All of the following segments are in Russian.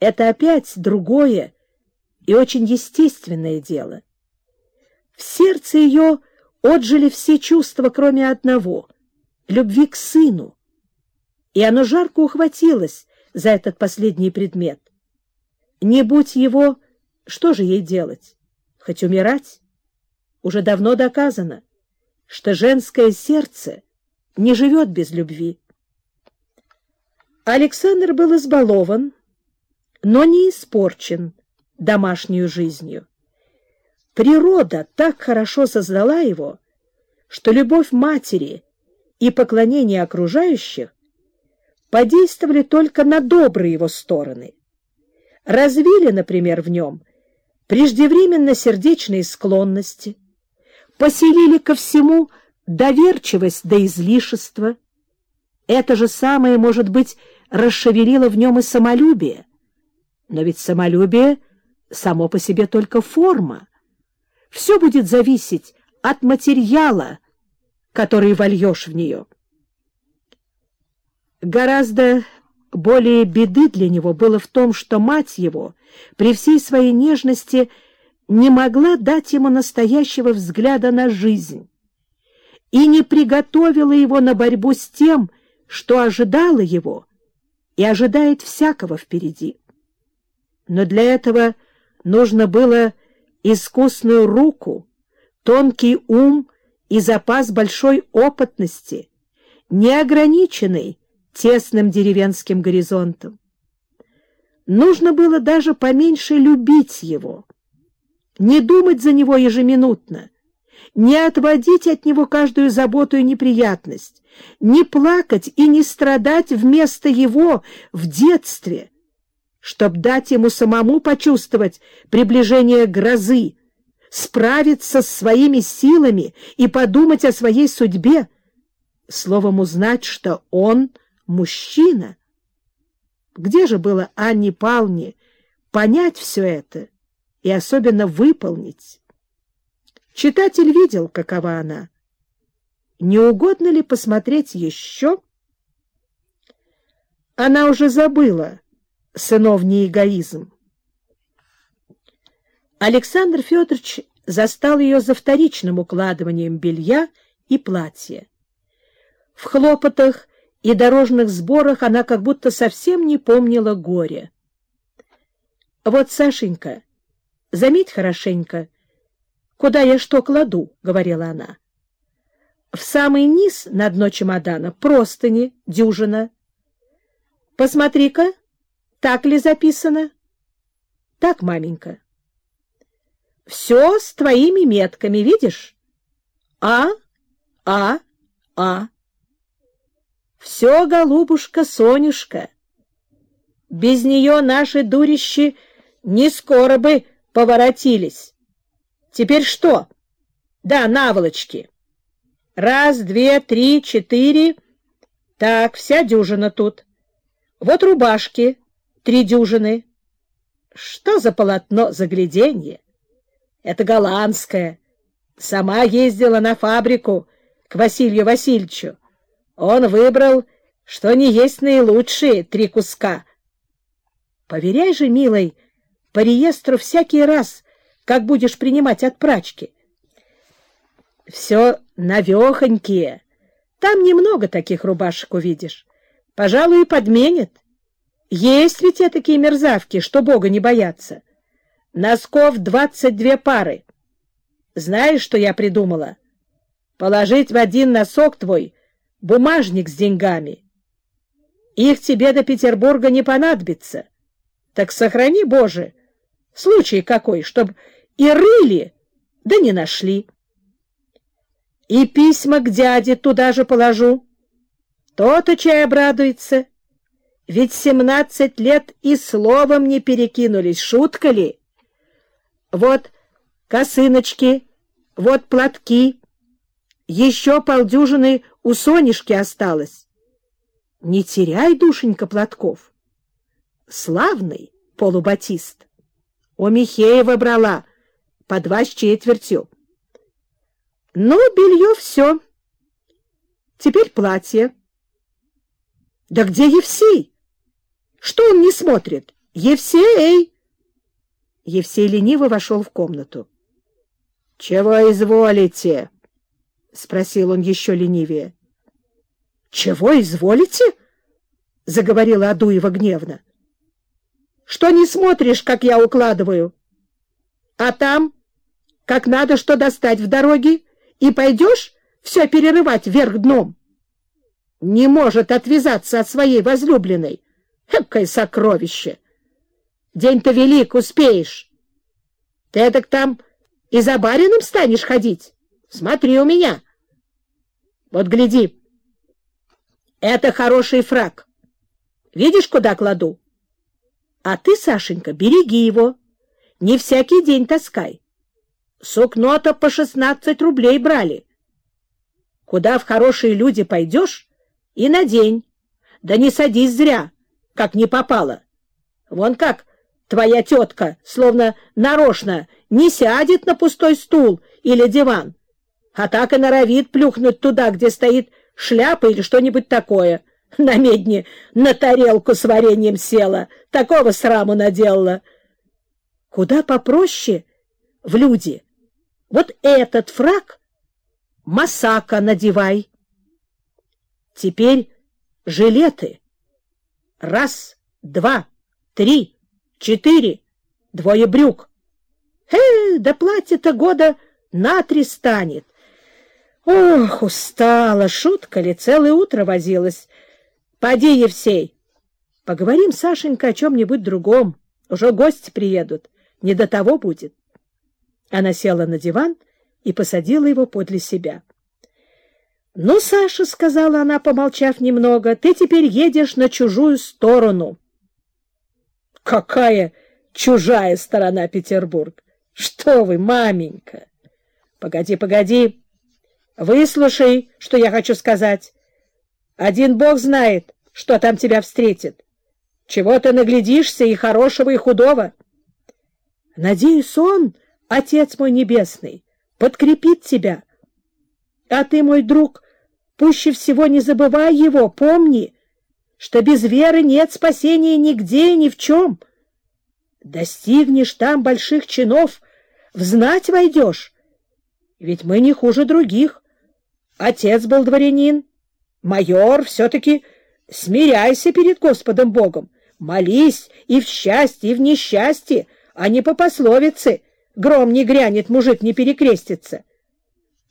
это опять другое и очень естественное дело. В сердце ее отжили все чувства, кроме одного — любви к сыну, и оно жарко ухватилось за этот последний предмет. Не будь его, что же ей делать? Хоть умирать? Уже давно доказано, что женское сердце не живет без любви. Александр был избалован, но не испорчен домашнюю жизнью. Природа так хорошо создала его, что любовь матери и поклонение окружающих подействовали только на добрые его стороны. Развили, например, в нем преждевременно сердечные склонности, поселили ко всему доверчивость до излишества. Это же самое, может быть, расшевелило в нем и самолюбие. Но ведь самолюбие само по себе только форма. Все будет зависеть от материала, который вольешь в нее. Гораздо более беды для него было в том, что мать его при всей своей нежности не могла дать ему настоящего взгляда на жизнь и не приготовила его на борьбу с тем, что ожидало его и ожидает всякого впереди. Но для этого нужно было искусную руку, тонкий ум и запас большой опытности, неограниченный тесным деревенским горизонтом. Нужно было даже поменьше любить его, не думать за него ежеминутно, не отводить от него каждую заботу и неприятность, не плакать и не страдать вместо его в детстве — чтобы дать ему самому почувствовать приближение грозы, справиться с своими силами и подумать о своей судьбе, словом, узнать, что он мужчина. Где же было Анне Палне понять все это и особенно выполнить? Читатель видел, какова она. Не угодно ли посмотреть еще? Она уже забыла, сыновний эгоизм. Александр Федорович застал ее за вторичным укладыванием белья и платья. В хлопотах и дорожных сборах она как будто совсем не помнила горя. — Вот, Сашенька, заметь хорошенько, куда я что кладу, — говорила она. — В самый низ на дно чемодана простыни, дюжина. — Посмотри-ка, — так ли записано? — Так, маменька. — Все с твоими метками, видишь? А, А, А. Все, голубушка, Сонюшка. Без нее наши дурищи не скоро бы поворотились. Теперь что? Да, наволочки. Раз, две, три, четыре. Так, вся дюжина тут. Вот рубашки три дюжины. Что за полотно загляденье? Это голландское. Сама ездила на фабрику к Василию Васильевичу. Он выбрал, что не есть наилучшие три куска. Поверяй же, милой, по реестру всякий раз, как будешь принимать от прачки. Все навехонькие. Там немного таких рубашек увидишь. Пожалуй, и подменят. Есть ведь такие мерзавки, что Бога не боятся. Носков двадцать две пары. Знаешь, что я придумала? Положить в один носок твой бумажник с деньгами. Их тебе до Петербурга не понадобится. Так сохрани, Боже, случай какой, чтоб и рыли, да не нашли. И письма к дяде туда же положу. То-то чай обрадуется. Ведь семнадцать лет и словом не перекинулись, шутка ли? Вот косыночки, вот платки, еще полдюжины у Сонишки осталось. Не теряй, душенька, платков. Славный полубатист. У Михеева брала по два с четвертью. Ну, белье все. Теперь платье. Да где Евсей? Что он не смотрит? Евсей! Евсей лениво вошел в комнату. — Чего изволите? — спросил он еще ленивее. — Чего изволите? — заговорила Адуева гневно. — Что не смотришь, как я укладываю? А там, как надо что достать в дороге, и пойдешь все перерывать вверх дном? Не может отвязаться от своей возлюбленной. Какое сокровище! День-то велик, успеешь. Ты так там и за барином станешь ходить? Смотри у меня. Вот гляди. Это хороший фраг. Видишь, куда кладу? А ты, Сашенька, береги его. Не всякий день таскай. Сукно-то по шестнадцать рублей брали. Куда в хорошие люди пойдешь, и надень. Да не садись зря, как не попало. Вон как твоя тетка, словно нарочно, не сядет на пустой стул или диван, а так и норовит плюхнуть туда, где стоит шляпа или что-нибудь такое. На медне на тарелку с вареньем села, такого сраму наделала. Куда попроще в люди. Вот этот фраг масака надевай. Теперь жилеты. Раз, два, три, четыре, двое брюк. Э, да платье-то года на три станет. Ох, устала, шутка ли, целое утро возилась. Поди, Евсей, поговорим, Сашенька, о чем-нибудь другом. Уже гости приедут, не до того будет. Она села на диван и посадила его подле себя. — Ну, Саша, — сказала она, помолчав немного, — ты теперь едешь на чужую сторону. — Какая чужая сторона Петербург? Что вы, маменька? Погоди, погоди. Выслушай, что я хочу сказать. Один бог знает, что там тебя встретит. Чего ты наглядишься и хорошего, и худого. Надеюсь, он, Отец мой небесный, подкрепит тебя. А ты, мой друг, пуще всего не забывай его, помни, что без веры нет спасения нигде и ни в чем. Достигнешь там больших чинов, взнать войдешь. Ведь мы не хуже других. Отец был дворянин, майор, все-таки смиряйся перед Господом Богом, молись и в счастье, и в несчастье, а не по пословице «гром не грянет, мужик не перекрестится».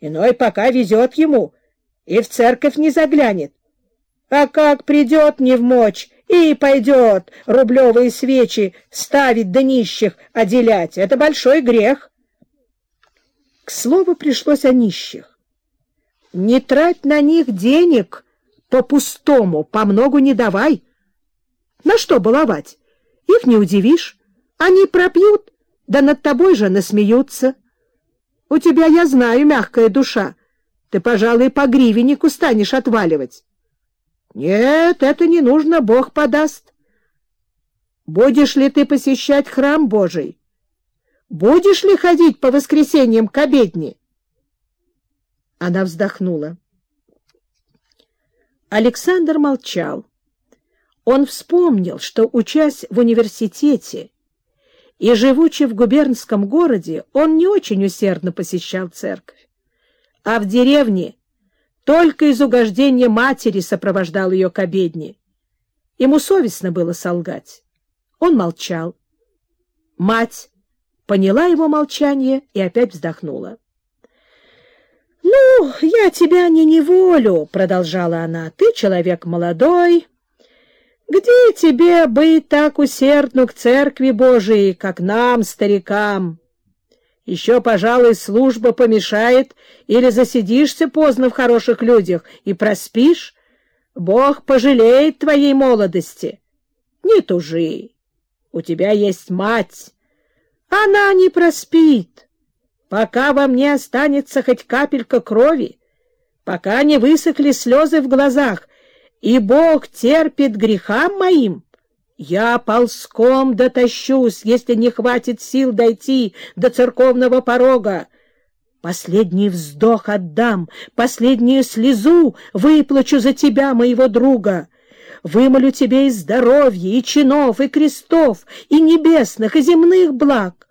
Иной пока везет ему и в церковь не заглянет. А как придет не в мочь и пойдет рублевые свечи ставить да нищих отделять, это большой грех. К слову пришлось о нищих. Не трать на них денег по-пустому, по многу не давай. На что баловать? Их не удивишь. Они пропьют, да над тобой же насмеются. У тебя, я знаю, мягкая душа. Ты, пожалуй, по гривеннику станешь отваливать. Нет, это не нужно, Бог подаст. Будешь ли ты посещать храм Божий? Будешь ли ходить по воскресеньям к обедне? Она вздохнула. Александр молчал. Он вспомнил, что, учась в университете и живучи в губернском городе, он не очень усердно посещал церковь. А в деревне только из угождения матери сопровождал ее к обедне. Ему совестно было солгать. Он молчал. Мать поняла его молчание и опять вздохнула. — Ну, я тебя не неволю, — продолжала она. — Ты человек молодой. Где тебе быть так усердну к церкви Божией, как нам, старикам? Еще, пожалуй, служба помешает, или засидишься поздно в хороших людях и проспишь. Бог пожалеет твоей молодости. Не тужи. У тебя есть мать. Она не проспит, пока во мне останется хоть капелька крови, пока не высохли слезы в глазах, и Бог терпит грехам моим. Я ползком дотащусь, если не хватит сил дойти до церковного порога. Последний вздох отдам, последнюю слезу выплачу за тебя, моего друга. вымолю тебе и здоровья, и чинов, и крестов, и небесных, и земных благ.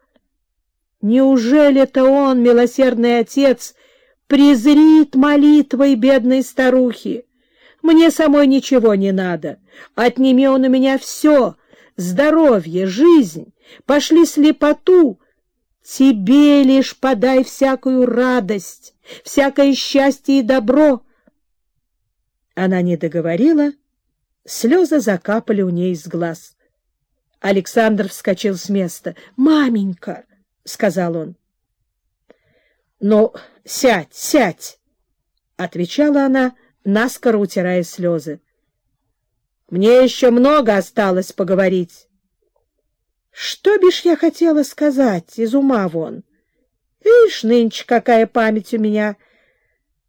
Неужели это он, милосердный отец, презрит молитвой бедной старухи? Мне самой ничего не надо. Отними он у меня все — здоровье, жизнь, пошли слепоту. Тебе лишь подай всякую радость, всякое счастье и добро. Она не договорила, слезы закапали у ней из глаз. Александр вскочил с места. «Маменька!» — сказал он. «Ну, сядь, сядь!» — отвечала она, наскоро утирая слезы. «Мне еще много осталось поговорить». «Что бишь я хотела сказать, из ума вон? Ишь, нынче какая память у меня!»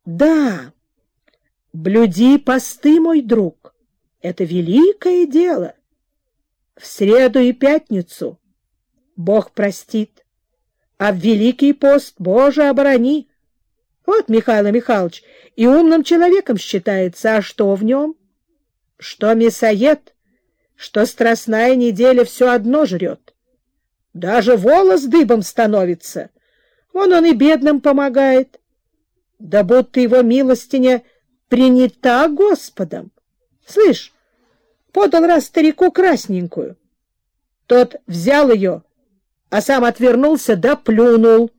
«Да, блюди посты, мой друг, это великое дело. В среду и пятницу Бог простит, а в Великий пост, Боже, оборони. Вот Михаил Михайлович и умным человеком считается, а что в нем? Что мясоед, что страстная неделя все одно жрет. Даже волос дыбом становится. Вон он и бедным помогает. Да будто его милостиня принята Господом. Слышь, подал раз старику красненькую. Тот взял ее, а сам отвернулся да плюнул.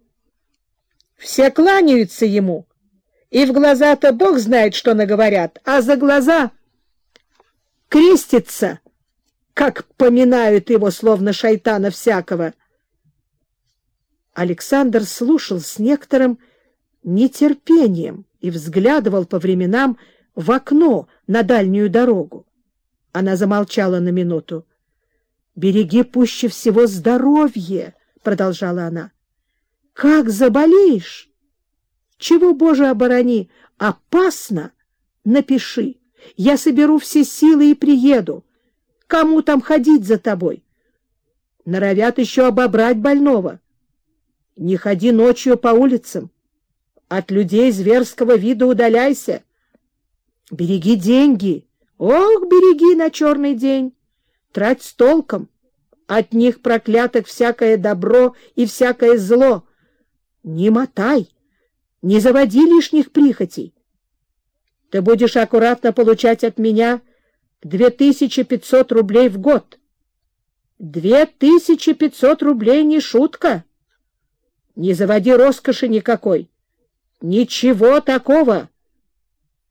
Все кланяются ему, и в глаза-то Бог знает, что наговорят, а за глаза крестится, как поминают его, словно шайтана всякого. Александр слушал с некоторым нетерпением и взглядывал по временам в окно на дальнюю дорогу. Она замолчала на минуту. — Береги пуще всего здоровье, — продолжала она. — Как заболеешь? Чего, Боже, оборони, опасно? Напиши. Я соберу все силы и приеду. Кому там ходить за тобой? Норовят еще обобрать больного. Не ходи ночью по улицам. От людей зверского вида удаляйся. Береги деньги. Ох, береги на черный день. Трать с толком. От них прокляток всякое добро и всякое зло. Не мотай, не заводи лишних прихотей. Ты будешь аккуратно получать от меня две тысячи пятьсот рублей в год. Две тысячи пятьсот рублей не шутка. Не заводи роскоши никакой. Ничего такого.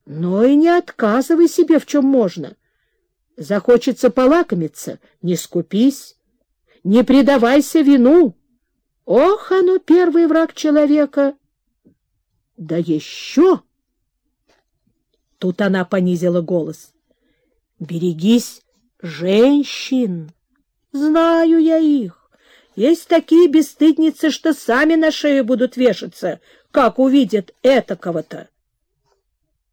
Но и не отказывай себе в чем можно. Захочется полакомиться, не скупись, не предавайся вину. Ох, оно первый враг человека. Да еще... Тут она понизила голос. Берегись женщин. Знаю я их. Есть такие бесстыдницы, что сами на шею будут вешаться, как увидят этакого-то.